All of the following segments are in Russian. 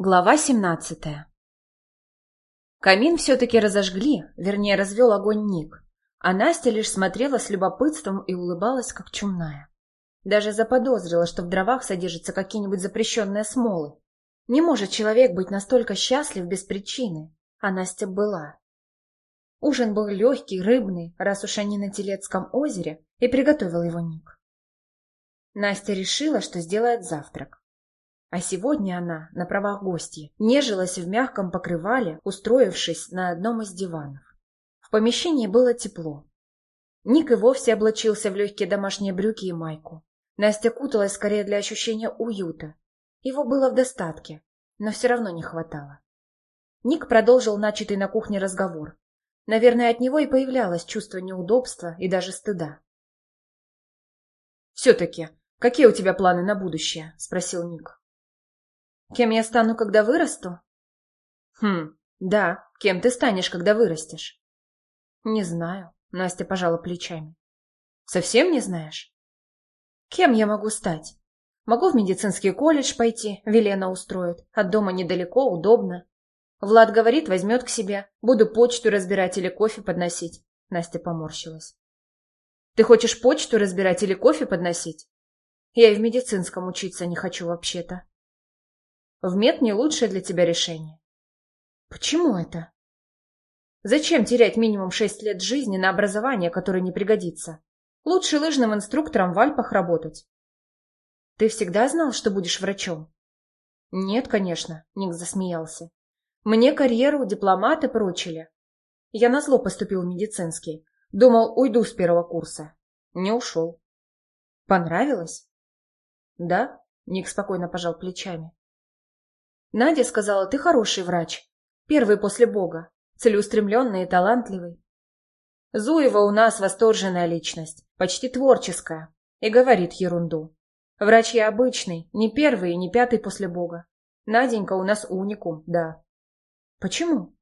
Глава семнадцатая Камин все-таки разожгли, вернее, развел огонь Ник, а Настя лишь смотрела с любопытством и улыбалась, как чумная. Даже заподозрила, что в дровах содержатся какие-нибудь запрещенные смолы. Не может человек быть настолько счастлив без причины, а Настя была. Ужин был легкий, рыбный, раз уж они на Телецком озере, и приготовил его Ник. Настя решила, что сделает завтрак. А сегодня она, на правах гостья, нежилась в мягком покрывале, устроившись на одном из диванов. В помещении было тепло. Ник и вовсе облачился в легкие домашние брюки и майку. Настя куталась скорее для ощущения уюта. Его было в достатке, но все равно не хватало. Ник продолжил начатый на кухне разговор. Наверное, от него и появлялось чувство неудобства и даже стыда. «Все-таки, какие у тебя планы на будущее?» – спросил Ник. Кем я стану, когда вырасту? Хм, да, кем ты станешь, когда вырастешь? Не знаю, Настя пожала плечами. Совсем не знаешь? Кем я могу стать? Могу в медицинский колледж пойти, Велена устроит. От дома недалеко, удобно. Влад говорит, возьмет к себе. Буду почту разбирать или кофе подносить. Настя поморщилась. Ты хочешь почту разбирать или кофе подносить? Я и в медицинском учиться не хочу вообще-то. В мед не лучшее для тебя решение. Почему это? Зачем терять минимум шесть лет жизни на образование, которое не пригодится? Лучше лыжным инструктором в Альпах работать. Ты всегда знал, что будешь врачом? Нет, конечно, Ник засмеялся. Мне карьеру дипломата прочили. Я назло поступил в медицинский. Думал, уйду с первого курса. Не ушел. Понравилось? Да, Ник спокойно пожал плечами. Надя сказала, ты хороший врач. Первый после Бога. Целеустремленный и талантливый. Зуева у нас восторженная личность, почти творческая, и говорит ерунду. Врач я обычный, не первый и не пятый после Бога. Наденька у нас уникум, да. Почему?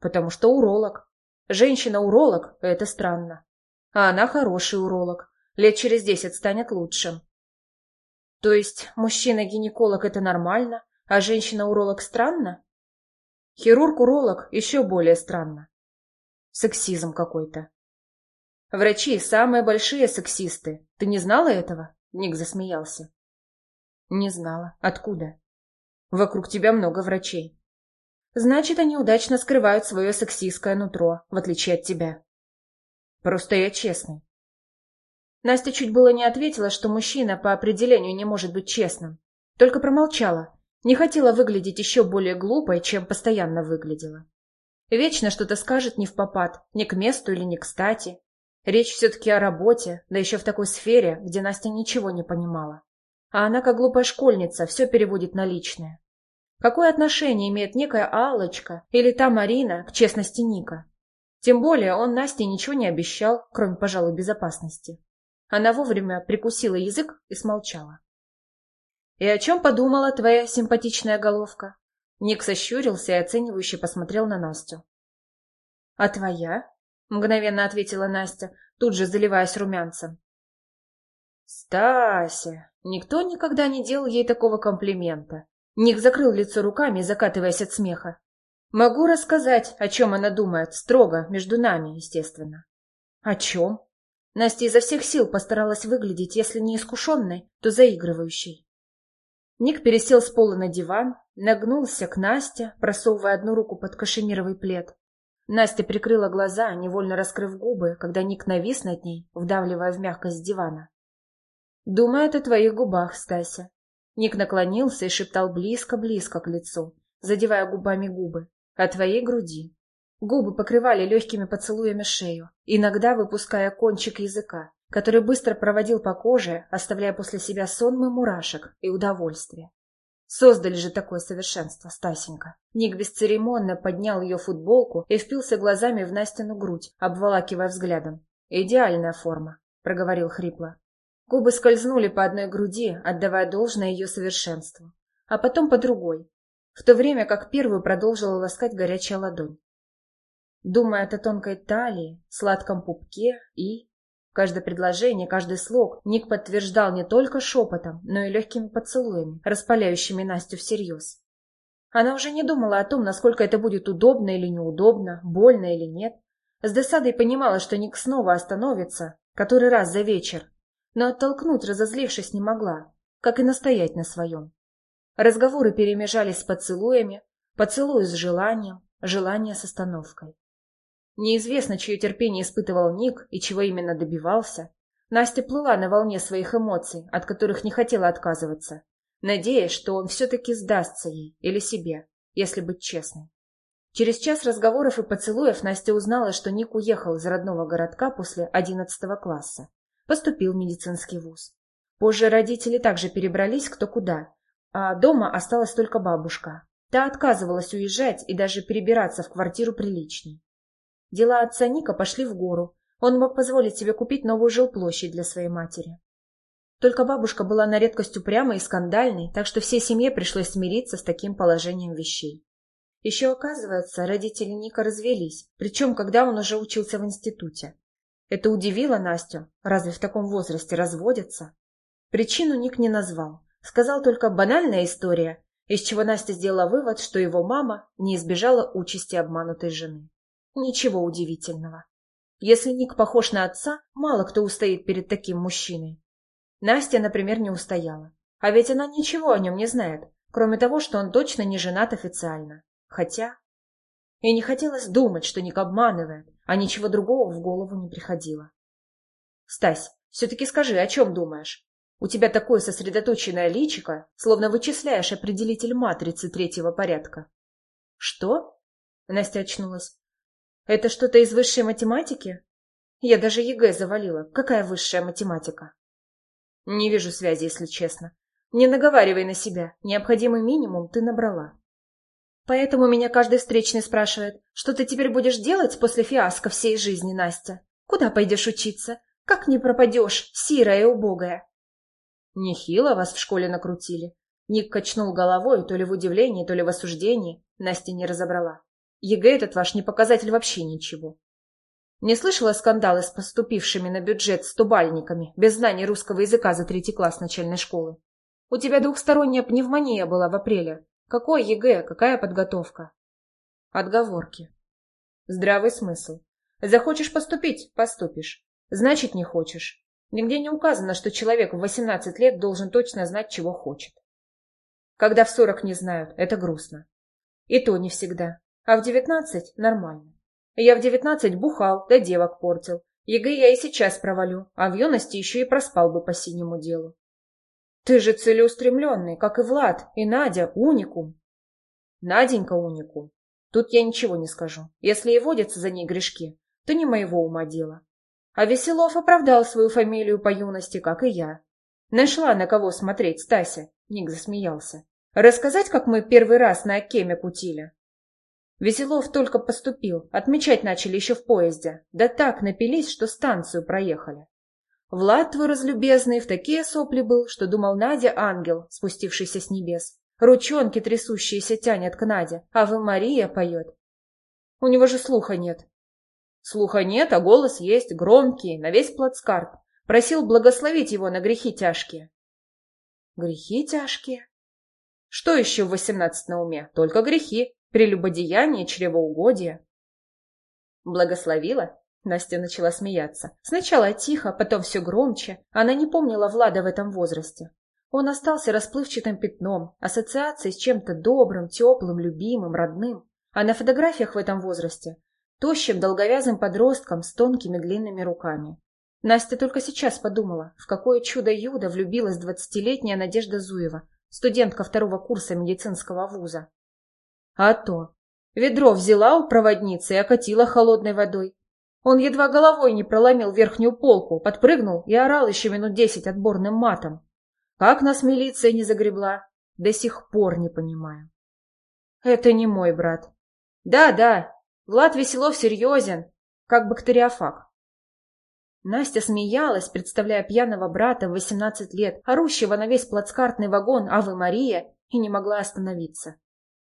Потому что уролог. Женщина-уролог – это странно. А она хороший уролог. Лет через десять станет лучшим. То есть мужчина-гинеколог – это нормально, а женщина-уролог странно? Хирург-уролог еще более странно. Сексизм какой-то. Врачи – самые большие сексисты. Ты не знала этого? Ник засмеялся. Не знала. Откуда? Вокруг тебя много врачей. Значит, они удачно скрывают свое сексистское нутро, в отличие от тебя. Просто я честный. Настя чуть было не ответила, что мужчина по определению не может быть честным. Только промолчала, не хотела выглядеть еще более глупой, чем постоянно выглядела. Вечно что-то скажет не в попад, не к месту или не кстати. Речь все-таки о работе, да еще в такой сфере, где Настя ничего не понимала. А она, как глупая школьница, все переводит на личное. Какое отношение имеет некая Аллочка или та Марина к честности Ника? Тем более он Насте ничего не обещал, кроме, пожалуй, безопасности. Она вовремя прикусила язык и смолчала. «И о чем подумала твоя симпатичная головка?» Ник сощурился и оценивающе посмотрел на Настю. «А твоя?» — мгновенно ответила Настя, тут же заливаясь румянцем. «Стася!» Никто никогда не делал ей такого комплимента. Ник закрыл лицо руками, закатываясь от смеха. «Могу рассказать, о чем она думает, строго, между нами, естественно». «О чем?» Настя изо всех сил постаралась выглядеть, если не искушенной, то заигрывающей. Ник пересел с пола на диван, нагнулся к Насте, просовывая одну руку под кашемировый плед. Настя прикрыла глаза, невольно раскрыв губы, когда Ник навис над ней, вдавливая в мягкость дивана. «Думает о твоих губах, Стася». Ник наклонился и шептал близко-близко к лицу, задевая губами губы, о твоей груди. Губы покрывали легкими поцелуями шею, иногда выпуская кончик языка, который быстро проводил по коже, оставляя после себя сонмы мурашек и удовольствие. Создали же такое совершенство, Стасенька. Ник бесцеремонно поднял ее футболку и впился глазами в Настину грудь, обволакивая взглядом. «Идеальная форма», — проговорил хрипло. Губы скользнули по одной груди, отдавая должное ее совершенству, а потом по другой, в то время как первую продолжила ласкать горячая ладонь. Думая о тонкой талии, сладком пупке и Каждое предложение, каждый слог Ник подтверждал не только шепотом, но и легкими поцелуями, распаляющими Настю всерьез. Она уже не думала о том, насколько это будет удобно или неудобно, больно или нет. С досадой понимала, что Ник снова остановится, который раз за вечер, но оттолкнуть, разозлившись, не могла, как и настоять на своем. Разговоры перемежались с поцелуями, поцелуи с желанием, желание с остановкой. Неизвестно, чье терпение испытывал Ник и чего именно добивался. Настя плыла на волне своих эмоций, от которых не хотела отказываться, надеясь, что он все-таки сдастся ей или себе, если быть честной. Через час разговоров и поцелуев Настя узнала, что Ник уехал из родного городка после одиннадцатого класса. Поступил в медицинский вуз. Позже родители также перебрались кто куда, а дома осталась только бабушка. Та отказывалась уезжать и даже перебираться в квартиру приличней. Дела отца Ника пошли в гору. Он мог позволить себе купить новую жилплощадь для своей матери. Только бабушка была на редкость упрямой и скандальной, так что всей семье пришлось смириться с таким положением вещей. Еще, оказывается, родители Ника развелись, причем когда он уже учился в институте. Это удивило Настю. Разве в таком возрасте разводятся? Причину Ник не назвал. Сказал только банальная история, из чего Настя сделала вывод, что его мама не избежала участи обманутой жены. Ничего удивительного. Если Ник похож на отца, мало кто устоит перед таким мужчиной. Настя, например, не устояла. А ведь она ничего о нем не знает, кроме того, что он точно не женат официально. Хотя... И не хотелось думать, что Ник обманывает, а ничего другого в голову не приходило. «Стась, все-таки скажи, о чем думаешь? У тебя такое сосредоточенное личико, словно вычисляешь определитель матрицы третьего порядка». «Что?» Настя очнулась. «Это что-то из высшей математики?» Я даже ЕГЭ завалила. Какая высшая математика? Не вижу связи, если честно. Не наговаривай на себя. Необходимый минимум ты набрала. Поэтому меня каждый встречный спрашивает, что ты теперь будешь делать после фиаско всей жизни, Настя? Куда пойдешь учиться? Как не пропадешь, сирая и убогая? Нехило вас в школе накрутили. Ник качнул головой, то ли в удивлении, то ли в осуждении. Настя не разобрала. ЕГЭ этот ваш не показатель вообще ничего. Не слышала скандалы с поступившими на бюджет стобалльниками, без знаний русского языка за третий класс начальной школы? У тебя двухсторонняя пневмония была в апреле. Какой ЕГЭ, какая подготовка? Отговорки. Здравый смысл. Захочешь поступить – поступишь. Значит, не хочешь. Нигде не указано, что человек в 18 лет должен точно знать, чего хочет. Когда в 40 не знают, это грустно. И то не всегда. А в 19 – нормально. Я в 19 бухал, да девок портил. ЕГЭ я и сейчас провалю, а в юности еще и проспал бы по синему делу. Ты же целеустремленный, как и Влад, и Надя, уникум. Наденька уникум. Тут я ничего не скажу. Если и водятся за ней грешки, то не моего ума дело. А Веселов оправдал свою фамилию по юности, как и я. Нашла на кого смотреть, Стася. Ник засмеялся. Рассказать, как мы первый раз на Акеме кутили? Веселов только поступил, отмечать начали еще в поезде. Да так напились, что станцию проехали. Влад твой разлюбезный в такие сопли был, что думал Надя ангел, спустившийся с небес. Ручонки трясущиеся тянет к Наде, а вы Мария поет. У него же слуха нет. Слуха нет, а голос есть, громкий, на весь плацкарт. Просил благословить его на грехи тяжкие. Грехи тяжкие? Что еще в восемнадцать на уме? Только грехи, прелюбодеяние, чревоугодие. Благословила? Настя начала смеяться. Сначала тихо, потом все громче. Она не помнила Влада в этом возрасте. Он остался расплывчатым пятном, ассоциацией с чем-то добрым, теплым, любимым, родным. А на фотографиях в этом возрасте тощим, долговязым подростком с тонкими длинными руками. Настя только сейчас подумала, в какое чудо-юдо влюбилась двадцатилетняя Надежда Зуева, студентка второго курса медицинского вуза. А то! Ведро взяла у проводницы и окатила холодной водой. Он едва головой не проломил верхнюю полку, подпрыгнул и орал еще минут десять отборным матом. Как нас милиция не загребла, до сих пор не понимаю. Это не мой брат. Да, да, Влад Веселов серьезен, как бактериофаг. Настя смеялась, представляя пьяного брата в восемнадцать лет, орущего на весь плацкартный вагон «Авы Мария», и не могла остановиться.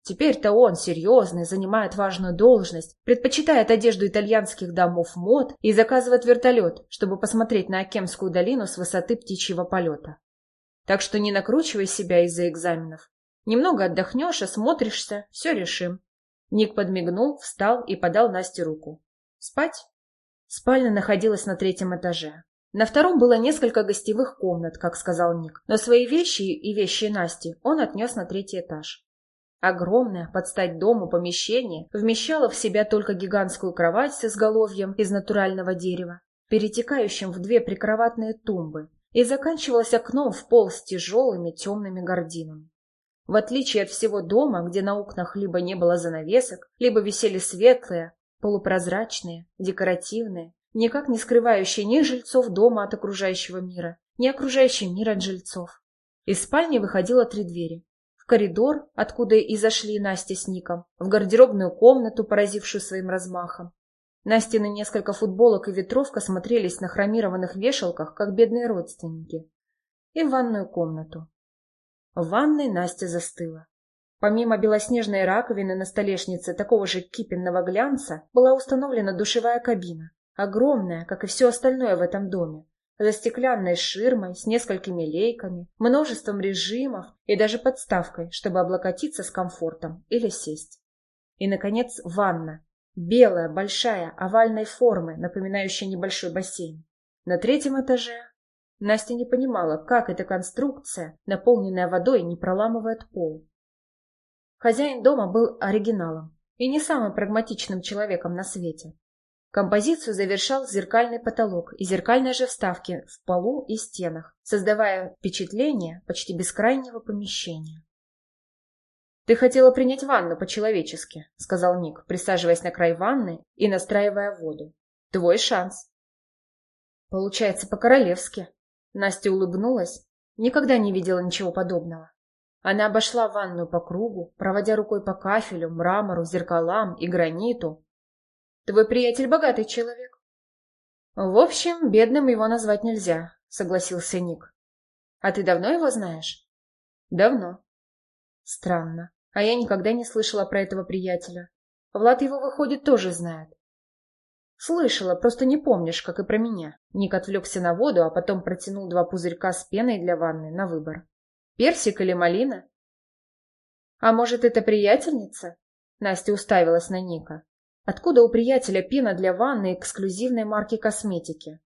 Теперь-то он, серьезный, занимает важную должность, предпочитает одежду итальянских домов мод и заказывает вертолет, чтобы посмотреть на Акемскую долину с высоты птичьего полета. Так что не накручивай себя из-за экзаменов. Немного отдохнешь, осмотришься, все решим. Ник подмигнул, встал и подал Насте руку. Спать? Спальня находилась на третьем этаже. На втором было несколько гостевых комнат, как сказал Ник, но свои вещи и вещи Насти он отнес на третий этаж. Огромное, под стать дому помещение вмещало в себя только гигантскую кровать с изголовьем из натурального дерева, перетекающим в две прикроватные тумбы, и заканчивалось окном в пол с тяжелыми темными гординами. В отличие от всего дома, где на окнах либо не было занавесок, либо висели светлые, полупрозрачные, декоративные, никак не скрывающие ни жильцов дома от окружающего мира, ни окружающий мир от жильцов. Из спальни выходило три двери. Коридор, откуда и зашли Настя с Ником, в гардеробную комнату, поразившую своим размахом. Настины несколько футболок и ветровка смотрелись на хромированных вешалках, как бедные родственники. И в ванную комнату. В ванной Настя застыла. Помимо белоснежной раковины на столешнице такого же кипенного глянца была установлена душевая кабина, огромная, как и все остальное в этом доме, за стеклянной ширмой с несколькими лейками, множеством режимов и даже подставкой, чтобы облокотиться с комфортом или сесть. И, наконец, ванна, белая, большая, овальной формы, напоминающая небольшой бассейн. На третьем этаже Настя не понимала, как эта конструкция, наполненная водой, не проламывает пол. Хозяин дома был оригиналом и не самым прагматичным человеком на свете. Композицию завершал зеркальный потолок и зеркальные же вставки в полу и стенах, создавая впечатление почти бескрайнего помещения. «Ты хотела принять ванну по-человечески», — сказал Ник, присаживаясь на край ванны и настраивая воду. «Твой шанс». «Получается по-королевски». Настя улыбнулась. Никогда не видела ничего подобного. Она обошла ванную по кругу, проводя рукой по кафелю, мрамору, зеркалам и граниту. «Твой приятель богатый человек». «В общем, бедным его назвать нельзя», — согласился Ник. «А ты давно его знаешь?» «Давно». «Странно. А я никогда не слышала про этого приятеля. Влад его, выходит, тоже знает». «Слышала, просто не помнишь, как и про меня». Ник отвлекся на воду, а потом протянул два пузырька с пеной для ванны на выбор. Персик или малина? А может, это приятельница? Настя уставилась на Ника. Откуда у приятеля пена для ванны эксклюзивной марки косметики?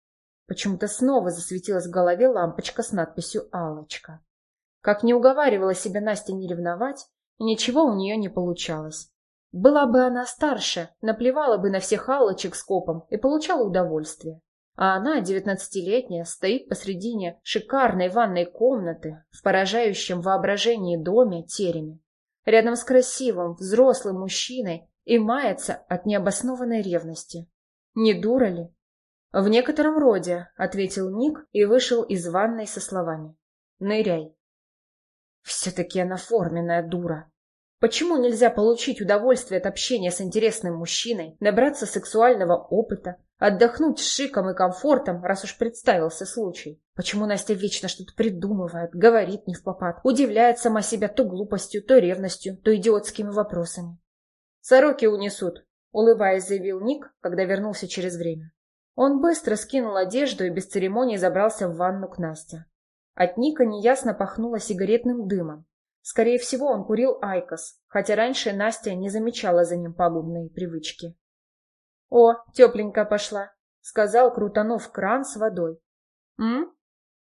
Почему-то снова засветилась в голове лампочка с надписью «Аллочка». Как не уговаривала себя Настя не ревновать, ничего у нее не получалось. Была бы она старше, наплевала бы на всех Аллочек скопом и получала удовольствие а она, девятнадцатилетняя, стоит посредине шикарной ванной комнаты в поражающем воображении доме тереме, рядом с красивым, взрослым мужчиной и мается от необоснованной ревности. Не дура ли? В некотором роде, — ответил Ник и вышел из ванной со словами. Ныряй. Все-таки она форменная дура. Почему нельзя получить удовольствие от общения с интересным мужчиной, набраться сексуального опыта, отдохнуть с шиком и комфортом, раз уж представился случай? Почему Настя вечно что-то придумывает, говорит не в попад, удивляет сама себя то глупостью, то ревностью, то идиотскими вопросами? «Сороки унесут», — улыбаясь, заявил Ник, когда вернулся через время. Он быстро скинул одежду и без церемоний забрался в ванну к Насте. От Ника неясно пахнуло сигаретным дымом, Скорее всего, он курил айкос, хотя раньше Настя не замечала за ним пагубные привычки. — О, тепленькая пошла, — сказал, крутанув кран с водой. — М?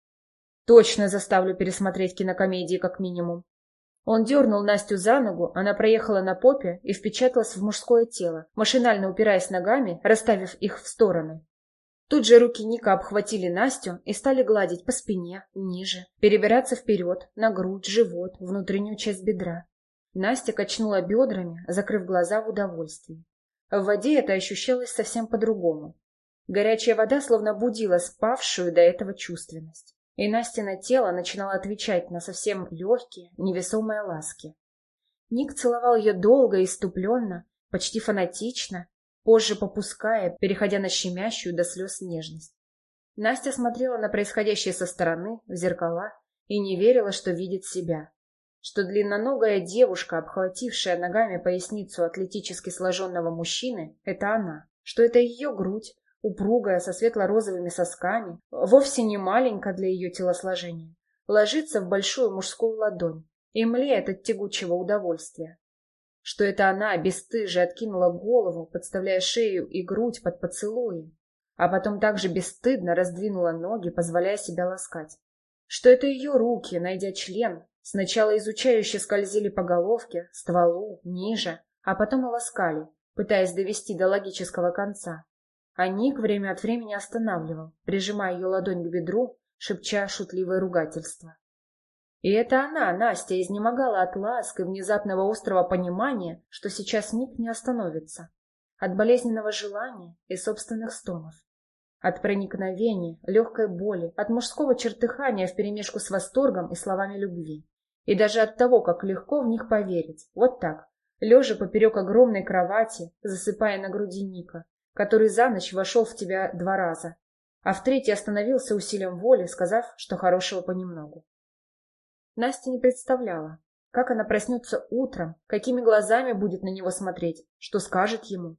— Точно заставлю пересмотреть кинокомедии как минимум. Он дернул Настю за ногу, она проехала на попе и впечаталась в мужское тело, машинально упираясь ногами, расставив их в стороны. Тут же руки Ника обхватили Настю и стали гладить по спине, ниже, перебираться вперед, на грудь, живот, внутреннюю часть бедра. Настя качнула бедрами, закрыв глаза в удовольствии. В воде это ощущалось совсем по-другому. Горячая вода словно будила спавшую до этого чувственность. И Настя тело начинало отвечать на совсем легкие, невесомые ласки. Ник целовал ее долго и иступленно, почти фанатично, позже попуская, переходя на щемящую до слез нежность. Настя смотрела на происходящее со стороны, в зеркала, и не верила, что видит себя. Что длинноногая девушка, обхватившая ногами поясницу атлетически сложенного мужчины, это она. Что это ее грудь, упругая, со светло-розовыми сосками, вовсе не маленькая для ее телосложения, ложится в большую мужскую ладонь, и млеет от тягучего удовольствия. Что это она бесстыже откинула голову, подставляя шею и грудь под поцелуи, а потом также бесстыдно раздвинула ноги, позволяя себя ласкать. Что это ее руки, найдя член, сначала изучающе скользили по головке, стволу, ниже, а потом и ласкали, пытаясь довести до логического конца. А Ник время от времени останавливал, прижимая ее ладонь к бедру, шепча шутливое ругательство. И это она, Настя, изнемогала от ласк и внезапного острого понимания, что сейчас Ник не остановится. От болезненного желания и собственных стонов. От проникновения, легкой боли, от мужского чертыхания вперемешку с восторгом и словами любви. И даже от того, как легко в них поверить. Вот так, лежа поперек огромной кровати, засыпая на груди Ника, который за ночь вошел в тебя два раза, а в третий остановился усилием воли, сказав, что хорошего понемногу. Настя не представляла, как она проснется утром, какими глазами будет на него смотреть, что скажет ему.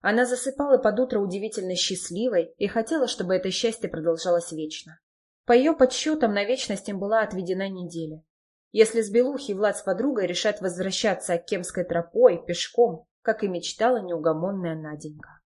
Она засыпала под утро удивительно счастливой и хотела, чтобы это счастье продолжалось вечно. По ее подсчетам, на вечность им была отведена неделя. Если с Белухи Влад с подругой решат возвращаться Кемской тропой, пешком, как и мечтала неугомонная Наденька.